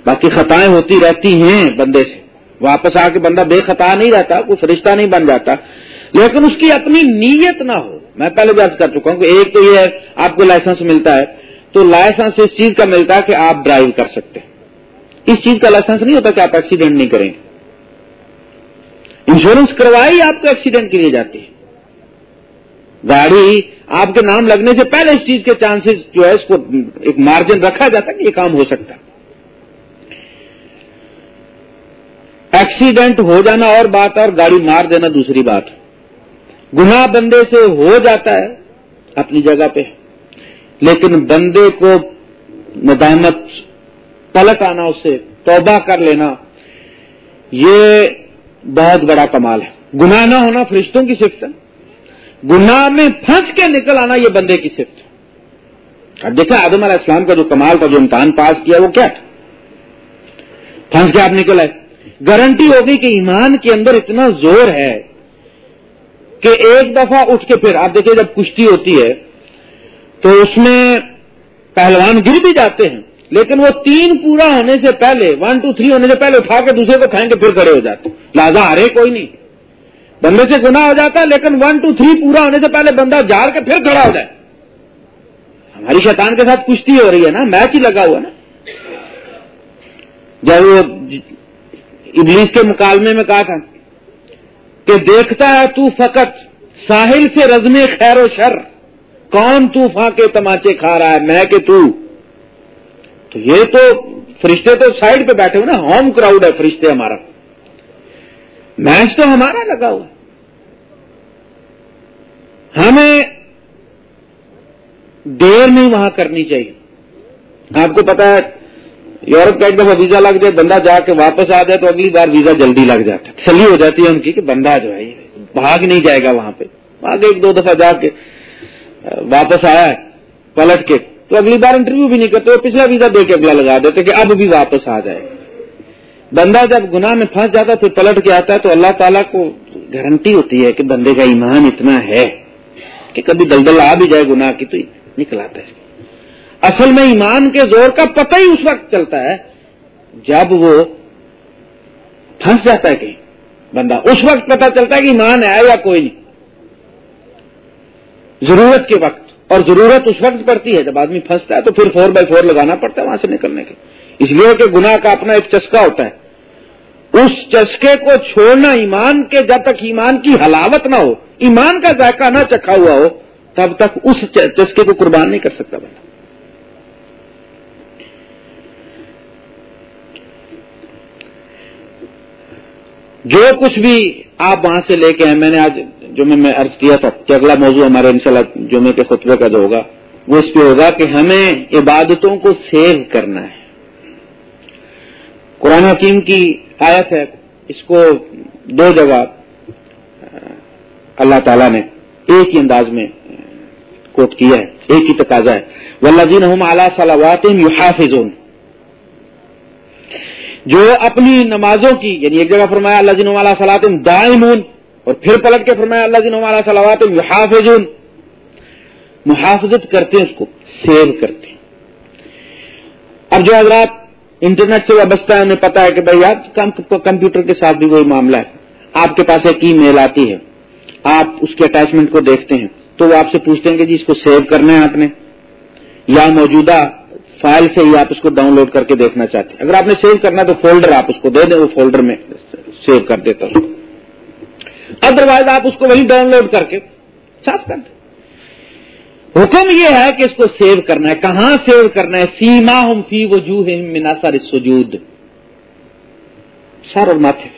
باقی خطائیں ہوتی رہتی ہیں بندے سے۔ واپس آ کے بندہ بے خطا نہیں رہتا کچھ رشتہ نہیں بن جاتا۔ لیکن اس کی اپنی نیت نہ ہو۔ میں پہلے بھی کر چکا ہوں کہ ایک تو یہ ہے، آپ کو لائسنس ملتا ہے۔ تو لائسنس اس چیز کا ملتا ہے کہ آپ ڈرائیو کر سکتے ہیں۔ اس چیز کا لائسنس نہیں ہوتا کہ آپ ایکسیڈنٹ نہیں کریں۔ گے انشورنس کروائی آپ کو ایکسیڈنٹ کے لیے جاتی ہے۔ گاڑی آپ کے نام لگنے سے پہلے اس چیز کے چانسز جو ہے اس کو ایک مارجن رکھا جاتا کہ یہ کام ہو سکتا۔ ایکسیڈنٹ ہو جانا اور بات اور گاڑی مار دینا دوسری بات۔ گناہ بندے سے ہو جاتا ہے اپنی جگہ پہ، لیکن بندے کو ندامت پلٹ آنا اسے توبہ کر لینا، یہ بہت بڑا کمال ہے۔ گناہ نہ ہونا فرشتوں کی صفت ہے۔ گناہ میں پھنس کے نکل آنا یہ بندے کی صفت ہے۔ اب دیکھا آدم علیہ السلام کا جو کمال تھا، جو امتحان پاس کیا، وہ کیا تھا؟ پھنس کے آپ نکل آئے۔ گارنٹی ہوگی کہ ایمان کے اندر اتنا زور ہے کہ ایک دفعہ اٹھ کے پھر، آپ دیکھیں جب کشتی ہوتی ہے، تو اس میں پہلوان گر بھی جاتے ہیں۔ لیکن وہ تین پورا ہونے سے پہلے ون ٹو تھری ہونے سے پہلے اٹھا کے دوسرے کو پھینک کے پھر کھڑے ہو جاتے لہٰذا ہرے کوئی نہیں۔ بندے سے گنا ہو جاتا ہے، لیکن ون ٹو تھری پورا ہونے سے پہلے بندہ جاڑ کے پھر کھڑا ہو جائے۔ ہماری شیطان کے ساتھ کشتی ہو رہی ہے نا، میچ ہی لگا ہوا نا۔ جب وہ ابلیس کے مکالمے میں کہا تھا کہ دیکھتا ہے تو فقط ساحل سے رزم خیر و شر، کون طوفان کے تماچے کھا رہا ہے، میں کہ تو۔ تو یہ تو فرشتے تو سائڈ پہ بیٹھے ہوئے نا ہوم کراؤڈ ہے فرشتے ہمارا۔ میچ تو ہمارا لگا ہوا ہمیں دیر نہیں وہاں کرنی چاہیے۔ آپ کو پتا ہے، یورپ کا ایک دفعہ ویزا لگ جائے، بندہ جا کے واپس آ جائے تو اگلی بار ویزا جلدی لگ جاتا ہے۔ تسلی ہو جاتی ہے ان کی کہ بندہ جو ہے، بھاگ نہیں جائے گا وہاں پہ۔ آگے ایک دو دفعہ جا کے، واپس آیا ہے، پلٹ کے۔ تو اگلی بار انٹرویو بھی نہیں کرتے، وہ پچھلا ویزا دے کے اگلا لگا دیتے کہ اب بھی واپس آ جائے۔ بندہ جب گناہ میں پھنس جاتا پھر پلٹ کے آتا ہے، تو اللہ تعالیٰ کو گارنٹی ہوتی ہے کہ بندے کا ایمان اتنا ہے کہ کبھی دلدل آ بھی جائے گناہ کی تو نکل آتا ہے۔ اصل میں ایمان کے زور کا پتہ ہی اس وقت چلتا ہے جب وہ پھنس جاتا ہے کہیں۔ بندہ اس وقت پتہ چلتا ہے کہ ایمان ہے یا کوئی نہیں۔ ضرورت کے وقت۔ اور ضرورت اس وقت پڑتی ہے، جب آدمی پھنستا ہے تو پھر فور بائی فور لگانا پڑتا ہے وہاں سے نکلنے کے اس لیے کہ گناہ کا اپنا ایک چسکا ہوتا ہے۔ اس چسکے کو چھوڑنا ایمان کے، جب تک ایمان کی حلاوت نہ ہو، ایمان کا ذائقہ نہ چکھا ہوا ہو، تب تک اس چسکے کو قربان نہیں کر سکتا بندہ۔ جو کچھ بھی آپ وہاں سے لے کے ہیں میں نے آج جمعے میں عرض کیا تھا کہ اگلا موضوع ہمارے انشاءاللہ جمعے کے خطبے کا جو ہوگا، وہ اس پہ ہوگا کہ ہمیں عبادتوں کو سیو کرنا ہے۔ قرآن حکیم کی آیت ہے، اس کو دو جگہ، اللہ تعالیٰ نے ایک ہی انداز میں کوٹ کیا ہے، ایک ہی تقاضا ہے۔ ولزین اعلیٰ صلاحات یو جو اپنی نمازوں کی یعنی ایک جگہ فرمایا اللہ جن والا دائمون۔ اور پھر پلٹ کے فرمایا اللہ جن والا صلاحات یحافظون۔ محافظت کرتے ہیں اس کو سیو کرتے ہیں۔ اب جو حضرات انٹرنیٹ سے وابستہ ہے انہیں پتا ہے کہ بھائی آپ کمپیوٹر کے ساتھ بھی وہی معاملہ ہے۔ آپ کے پاس ایک ای میل آتی ہے، آپ اس کے اٹیچمنٹ کو دیکھتے ہیں، تو وہ آپ سے پوچھتے ہیں کہ جی اس کو سیو کرنا ہے آپ نے؟ یا موجودہ فائل سے ہی آپ اس کو ڈاؤن لوڈ کر کے دیکھنا چاہتے ہیں۔ اگر آپ نے سیو کرنا تو فولڈر آپ اس کو دے دیں، وہ فولڈر میں سیو کر دیتا ہوں۔ ادروائز آپ اس کو وہی ڈاؤن لوڈ کر کے صاف کر دیں۔ حکم یہ ہے کہ اس کو سیو کرنا ہے۔ کہاں سیو کرنا ہے؟ سیما ہم فی وجوہ منا سر سجود سر اور ماتھے۔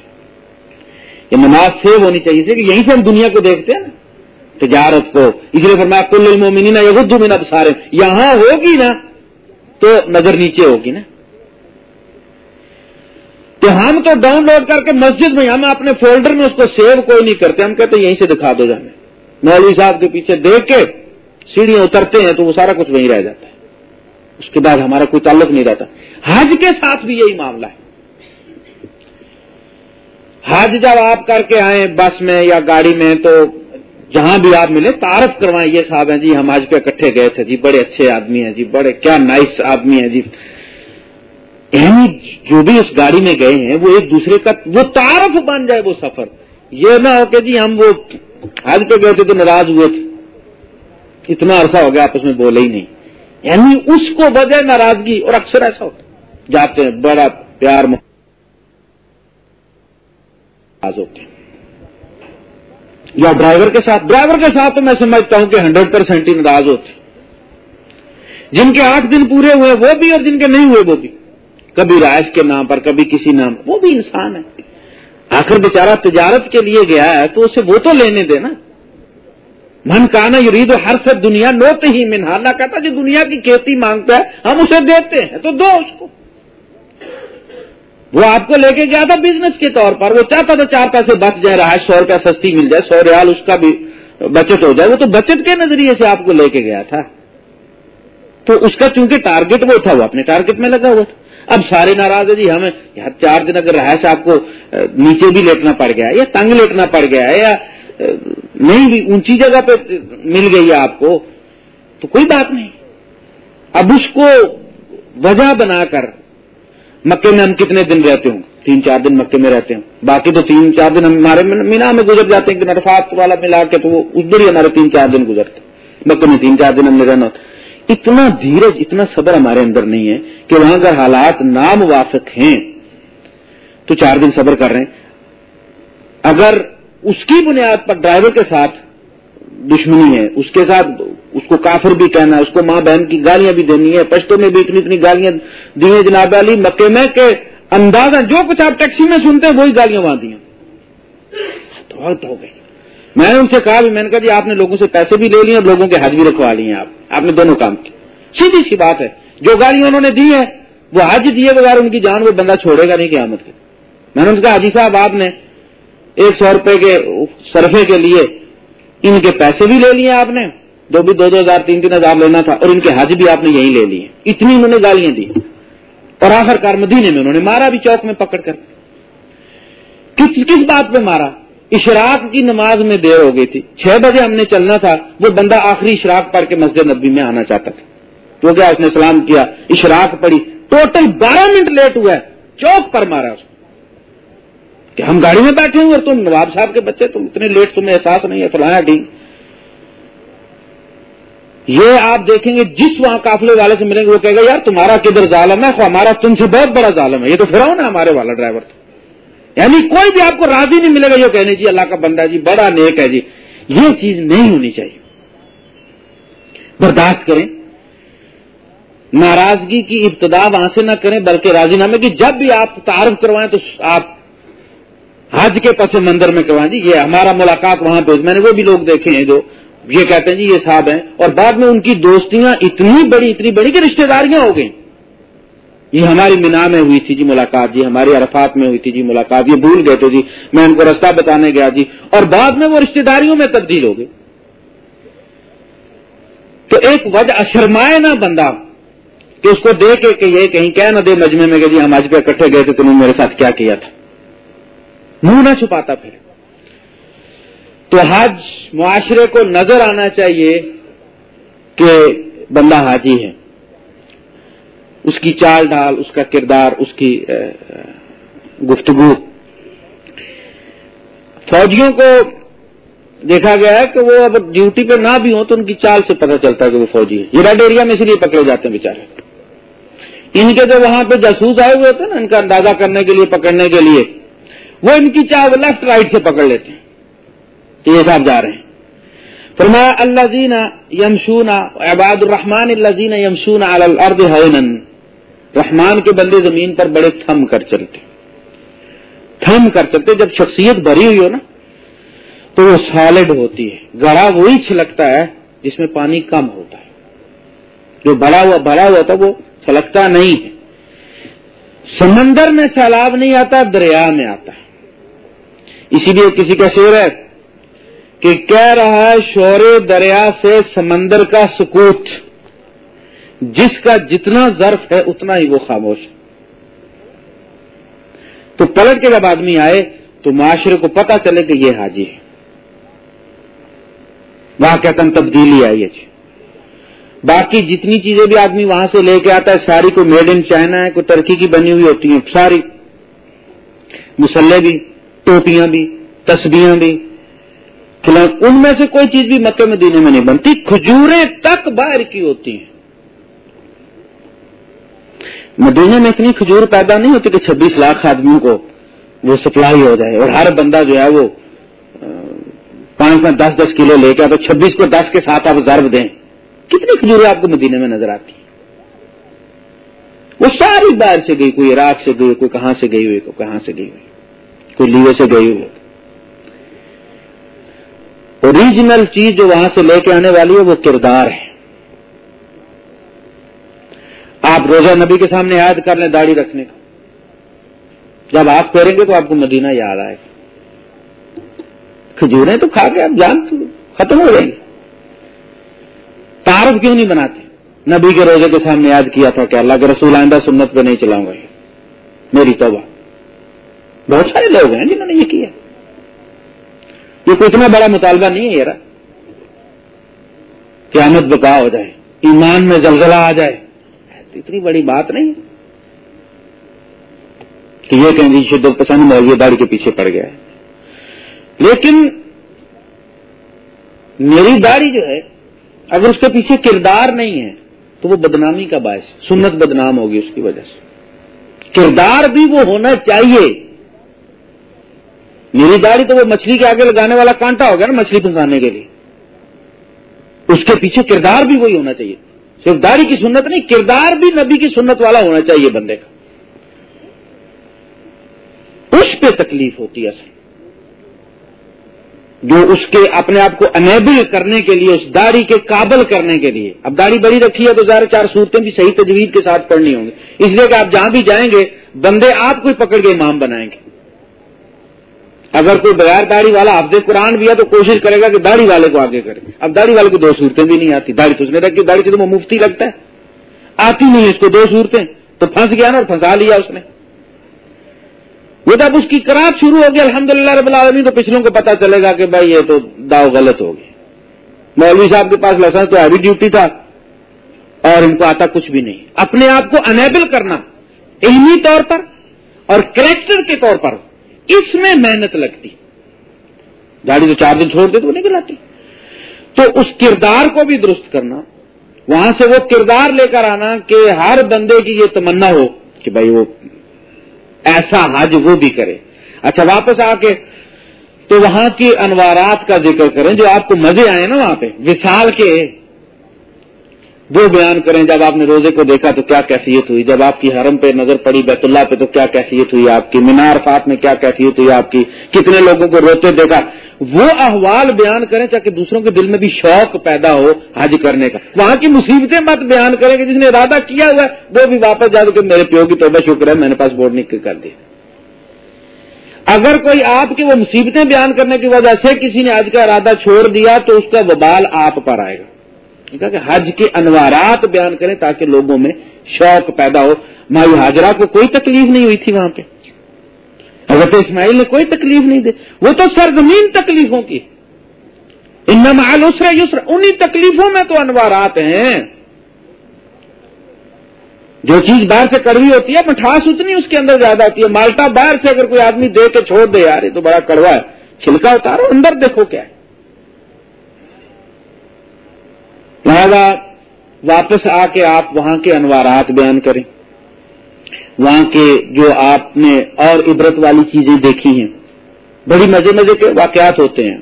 یہ نماز سیو ہونی چاہیے۔ کہ یہیں سے ہم دنیا کو دیکھتے ہیں نا۔ تجارت کو۔ اس لیے فرمایا کل المومنین یغض من ابصارهم یہاں ہوگی نا تو نظر نیچے ہوگی نا۔ تو ہم تو ڈاؤن لوڈ کر کے مسجد میں، ہم اپنے فولڈر میں اس کو سیو کوئی نہیں کرتے، ہم کہتے یہیں سے دکھا دو جانے۔ مولوی صاحب کے پیچھے دیکھ کے سیڑھیاں اترتے ہیں تو وہ سارا کچھ وہیں رہ جاتا ہے۔ اس کے بعد ہمارا کوئی تعلق نہیں رہتا۔ حج کے ساتھ بھی یہی معاملہ ہے۔ حج جب آپ کر کے آئیں بس میں یا گاڑی میں تو جہاں بھی آپ ملے تعارف کروائیں، یہ صاحب ہیں جی ہم آج پہ اکٹھے گئے تھے جی بڑے اچھے آدمی ہیں جی بڑے، کیا نائس آدمی ہیں جی۔ یعنی جو بھی اس گاڑی میں گئے ہیں، وہ ایک دوسرے کا وہ تعارف بن جائے وہ سفر۔ یہ نہ ہو کہ جی ہم وہ حج پہ گئے تھے تو ناراض ہوئے تھے۔ اتنا عرصہ ہو گیا آپس میں بولے ہی نہیں۔ یعنی اس کو وجہ ناراضگی، اور اکثر ایسا ہوتا جاتے ہیں، بڑا پیار ہوتے ہیں۔ یا ڈرائیور کے ساتھ، ڈرائیور کے ساتھ تو میں سمجھتا ہوں کہ ہنڈریڈ پرسینٹ ہی ناراض ہوتے جن کے آٹھ دن پورے ہوئے وہ بھی اور جن کے نہیں ہوئے وہ بھی۔ کبھی رائش کے نام پر، کبھی کسی نام وہ بھی انسان ہے۔ آخر بیچارہ تجارت کے لیے گیا ہے تو اسے وہ تو لینے دے نا۔ من کانا یرید ہر سب دنیا نوتے ہی منہانا کہتا جو دنیا کی کھیتی مانگتا ہے، ہم اسے دیتے ہیں۔ تو دو اس کو۔ وہ آپ کو لے کے گیا تھا بزنس کے طور پر۔ وہ چاہتا تھا چار پیسے بچ جائے رہا ہے سو روپیہ سستی مل جائے، سو ریال اس کا بھی بچت ہو جائے۔ وہ تو بچت کے نظریے سے آپ کو لے کے گیا تھا۔ تو اس کا چونکہ ٹارگٹ وہ تھا، وہ اپنے ٹارگٹ میں لگا ہوا تھا۔ اب سارے ناراض ہے جی ہمیں چار دن اگر رہائش آپ کو نیچے بھی لیٹنا پڑ گیا یا تنگ لیٹنا پڑ گیا ہے یا نہیں بھی اونچی جگہ پہ مل گئی ہے آپ کو، تو کوئی بات نہیں۔ اب اس کو وجہ بنا کر مکے میں ہم کتنے دن رہتے ہوں؟ تین چار دن مکے میں رہتے ہیں باقی تو تین چار دن ہمارے مینا میں گزر جاتے ہیں کہ نرفات والا ملا کے تو وہ اس دن ہی ہمارے تین چار دن گزرتے مکے میں تین چار دن ہم نے رہنا اتنا دھیرج، اتنا صبر ہمارے اندر نہیں ہے کہ وہاں اگر حالات ناموافق ہیں، تو چار دن صبر کر رہے ہیں۔ اگر اس کی بنیاد پر ڈرائیور کے ساتھ دشمنی ہے، اس کے ساتھ اس کو کافر بھی کہنا ہے اس کو ماں بہن کی گالیاں بھی دینی ہے پشتوں میں بھی اتنی اتنی گالیاں دی ہیں، جناب علی، مکے میں کہ اندازہ جو کچھ آپ ٹیکسی میں سنتے ہیں، وہی گالیاں وہاں دی ہو گئی۔ میں نے ان سے کہا بھی، میں نے کہا جی آپ نے لوگوں سے پیسے بھی لے لیے اور لوگوں کے حج بھی رکھوا لیے آپ۔ آپ نے دونوں کام کی سیدھی سی بات ہے، جو گالیاں انہوں نے دی ہے وہ حج دیے بغیر ان کی جان، وہ بندہ چھوڑے گا نہیں قیامت کے۔ میں نے ان کا حاجی صاحب، آپ نے ایک سو روپے کے سرفے کے لیے ان کے پیسے بھی لے لیے آپ نے۔ جو بھی دو دو ہزار، تین تین ہزار لینا تھا، اور ان کے حج بھی آپ نے یہی لے لیے۔ اتنی انہوں نے گالیاں دی۔ اور آخر کار مدینے میں انہوں نے مارا بھی، چوک میں پکڑ کر۔ کس کس بات پہ مارا؟ اشراق کی نماز میں دیر ہو گئی تھی۔ چھ بجے ہم نے چلنا تھا، وہ بندہ آخری اشراق پڑھ کے مسجد نبی میں آنا چاہتا تھا۔ تو کیا اس نے سلام کیا؟ اشراق پڑی ٹوٹل بارہ منٹ لیٹ ہوا ہے۔ چوک پر مارا اس کہ ہم گاڑی میں بیٹھے ہوئے اور تم نواب صاحب کے بچے، تم اتنے لیٹ تمہیں احساس نہیں ہے فلایا ڈھینگ۔ یہ آپ دیکھیں گے، جس وہاں قافلے والے سے ملیں گے، وہ کہے گا، یار تمہارا کدھر ظالم ہے؟ ہمارا تم سے بہت بڑا ظالم ہے، یہ تو پھر نا ہمارے والا ڈرائیور تھا یعنی کوئی بھی آپ کو راضی نہیں ملے گا یہ کہنے جی اللہ کا بندہ جی بڑا نیک ہے جی۔ یہ چیز نہیں ہونی چاہیے۔ برداشت کریں۔ ناراضگی کی ابتدا وہاں سے نہ کریں، بلکہ راضی نامے کی جب بھی آپ تعارف کروائیں تو آپ حج کے پس منظر میں کروائیں۔ جی یہ ہمارا ملاقات وہاں پہ، میں نے وہ بھی لوگ دیکھے ہیں جو یہ کہتے ہیں جی یہ صاحب ہیں۔ اور بعد میں ان کی دوستیاں اتنی بڑی اتنی بڑی کہ رشتہ داریاں ہو گئیں۔ یہ ہماری مینا میں ہوئی تھی جی ملاقات جی ہماری عرفات میں ہوئی تھی جی ملاقات، یہ بھول گئے تھے جی میں ان کو رستہ بتانے گیا جی اور بعد میں وہ رشتہ داریوں میں تبدیل ہو گئی تو ایک وجہ شرمائے نہ بندہ کہ اس کو دے کے کہ یہ کہیں کہہ نہ دے مجمے میں کہ جی ہم آج پہ اکٹھے گئے تھے تم نے میرے ساتھ کیا کیا تھا۔ منہ نہ چھپاتا پھر۔ تو حج معاشرے کو نظر آنا چاہیے کہ بندہ حاجی ہے۔ اس کی چال ڈال اس کا کردار، اس کی گفتگو۔ فوجیوں کو دیکھا گیا ہے کہ وہ اب ڈیوٹی پہ نہ بھی ہوں تو ان کی چال سے پتہ چلتا ہے کہ وہ فوجی ہے یہ ریڈ ایریا میں اس لیے پکڑے جاتے ہیں بےچارے ان کے جو وہاں پہ جاسوس آئے ہوئے تھے نا، ان کا اندازہ کرنے کے لیے، پکڑنے کے لیے، وہ ان کی چال لیفٹ رائٹ سے پکڑ لیتے ہیں۔ یہ صاحب جا رہے ہیں۔ فرمایا اللہ زینا یمشونا عباد الرحمان اللہ زینا یمشون الارض حینن رحمان کے بندے زمین پر بڑے تھم کر چلتے تھم کر چلتے جب شخصیت بھری ہوئی ہو نا، تو وہ سالڈ ہوتی ہے۔ گڑا وہی چھلکتا ہے جس میں پانی کم ہوتا ہے۔ جو بڑا ہوا بڑا ہوا تھا، وہ چھلکتا نہیں ہے۔ سمندر میں سیلاب نہیں آتا، دریا میں آتا ہے۔ اسی لیے کسی کا شعر ہے کہ کہہ رہا ہے، شور دریا سے سمندر کا سکوت۔ جس کا جتنا ظرف ہے اتنا ہی وہ خاموش ہے۔ تو پلٹ کے جب آدمی آئے، تو معاشرے کو پتا چلے کہ یہ حاجی ہے۔ وہاں کہتا تبدیلی آئی ہے جی۔ باقی جتنی چیزیں بھی آدمی وہاں سے لے کے آتا ہے، ساری کو میڈ ان چائنا ہے، کوئی ترکی کی بنی ہوئی ہوتی ہیں، ساری۔ مسلح بھی، ٹوپیاں بھی تسبیاں بھی۔ ان میں سے کوئی چیز بھی مکے مدینے میں نہیں بنتی، کھجوریں تک باہر کی ہوتی ہیں۔ مدینے میں اتنی کھجور پیدا نہیں ہوتی کہ چھبیس لاکھ آدمیوں کو وہ سپلائی ہو جائے اور ہر بندہ جو ہے وہ پانچ پانچ دس دس کلو لے کے تو چھبیس کو دس کے ساتھ آپ ضرب دیں۔ کتنی کھجوریں آپ کو مدینے میں نظر آتی؟ ہیں وہ ساری باہر سے گئی، کوئی عراق سے گئی، کوئی کہاں سے گئی ہوئی، کوئی کہاں سے گئی ہوئی، کوئی لیوے سے گئی ہوئی۔ اوریجنل چیز جو وہاں سے لے کے آنے والی ہے، وہ کردار ہے۔ آپ روزہ نبی کے سامنے یاد کر لیں داڑھی رکھنے کا۔ جب آپ کریں گے تو آپ کو مدینہ یاد آئے کھجوریں تو کھا کے آپ جان ختم ہو جائیں گے تعارف کیوں نہیں بناتے؟ نبی کے روزے کے سامنے یاد کیا تھا کہ اللہ کے رسول آئندہ سنت پہ نہیں چلاؤں گا میری توبہ۔ بہت سارے لوگ ہیں جنہوں نے یہ کیا۔ یہ کوئی اتنا بڑا مطالبہ نہیں ہے یار قیامت بکا ہو جائے۔ ایمان میں زلزلہ آ جائے۔ اتنی بڑی بات نہیں۔ کہ یہ کہیں گے شدت پسند مولوی داڑھی کے پیچھے پڑ گیا ہے۔ لیکن میری داڑھی جو ہے، اگر اس کے پیچھے کردار نہیں ہے، تو وہ بدنامی کا باعث، سنت بدنام ہوگی اس کی وجہ سے۔ کردار بھی وہ ہونا چاہیے۔ میری داڑھی تو وہ مچھلی کے آگے لگانے والا کانٹا ہوگا نا، مچھلی پھنسانے کے لیے۔ اس کے پیچھے کردار بھی وہی ہونا چاہیے۔ صرف داڑھی کی سنت نہیں، کردار بھی نبی کی سنت والا ہونا چاہیے بندے کا۔ اس پہ تکلیف ہوتی ہے اصل۔ جو اس کے اپنے آپ کو انیبل کرنے کے لیے، اس داڑھی کے قابل کرنے کے لیے۔ اب داڑھی بڑی رکھی ہے تو ظاہر چار صورتیں بھی صحیح تجویز کے ساتھ پڑھنی ہوں گی۔ اس لیے کہ آپ جہاں بھی جائیں گے، بندے آپ کو پکڑ کے امام بنائیں گے۔ اگر کوئی بغیر داڑھی والا حفظ قرآن بھی ہے تو کوشش کرے گا کہ داڑھی والے کو آگے کرے۔ اب داڑھی والے کو دو صورتیں بھی نہیں آتی۔ داڑھی تو اس نے رکھی، داڑھی سے تو وہ مفتی لگتا ہے۔ آتی نہیں اس کو دو صورتیں۔ تو پھنس گیا نا پھنسا لیا اس نے۔ وہ جب اس کی کراط شروع ہوگی الحمد للہ رب العالمین تو پچھلوں کو پتا چلے گا کہ بھائی یہ تو داؤ غلط ہوگی مولوی صاحب کے پاس لائسنس تو ہیوی ڈیوٹی تھا اور ان کو آتا کچھ بھی نہیں۔ اپنے آپ کو انیبل کرنا، علمی طور پر اور کریکٹر کے طور پر۔ اس میں محنت لگتی۔ گاڑی تو چار دن چھوڑ دے تو وہ نکل آتی۔ تو اس کردار کو بھی درست کرنا، وہاں سے وہ کردار لے کر آنا کہ ہر بندے کی یہ تمنا ہو کہ بھائی وہ ایسا حج وہ بھی کرے۔ اچھا واپس آ کے تو وہاں کی انوارات کا ذکر کریں جو آپ کو مزے آئے نا وہاں پہ وشال کے وہ بیان کریں، جب آپ نے روزے کو دیکھا تو کیا کیفیت ہوئی؟ جب آپ کی حرم پہ نظر پڑی بیت اللہ پہ تو کیا کیفیت ہوئی آپ کی؟ مینار فات میں کیا کیفیت ہوئی آپ کی؟ کتنے لوگوں کو روتے دیکھا؟ وہ احوال بیان کریں تاکہ دوسروں کے دل میں بھی شوق پیدا ہو حج کرنے کا۔ وہاں کی مصیبتیں مت بیان کریں کہ جس نے ارادہ کیا ہوا وہ بھی واپس جا کہ میرے پیو کی توبہ شکر ہے، میں نے پاسپورٹ نکل کر دی اگر کوئی آپ کی وہ مصیبتیں بیان کرنے کی وجہ سے کسی نے آج کا ارادہ چھوڑ دیا تو اس کا وبال آپ پر آئے گا۔ کہ حج کے انوارات بیان کریں تاکہ لوگوں میں شوق پیدا ہو۔ مائی حاجرہ کو کوئی تکلیف نہیں ہوئی تھی وہاں پہ۔ حضرت اسماعیل نے کوئی تکلیف نہیں دی۔ وہ تو سرزمین تکلیفوں کی۔ انمال اسرا یسرا۔ انہی تکلیفوں میں تو انوارات ہیں۔ جو چیز باہر سے کڑوی ہوتی ہے مٹھاس اتنی اس کے اندر زیادہ ہوتی ہے۔ مالٹا باہر سے اگر کوئی آدمی دے کے چھوڑ دے، یار، یہ تو بڑا کڑوا ہے۔ چھلکا اتارو، اندر دیکھو کیا ہے۔ لہذا واپس آ کے آپ وہاں کے انوارات بیان کریں۔ وہاں کے جو آپ نے اور عبرت والی چیزیں دیکھی ہیں، بڑی مزے مزے کے واقعات ہوتے ہیں۔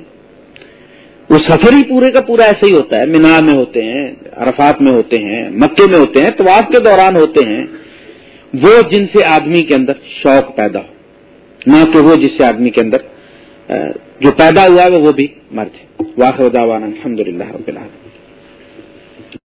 وہ سفر ہی پورے کا پورا ایسا ہی ہوتا ہے، مینا میں ہوتے ہیں، عرفات میں ہوتے ہیں، مکے میں ہوتے ہیں، طواف کے دوران ہوتے ہیں۔ وہ جن سے آدمی کے اندر شوق پیدا ہو، نہ کہ وہ جس سے آدمی کے اندر جو پیدا ہوا ہے، وہ بھی مر جائے واقع الحمد للہ رب العالمین۔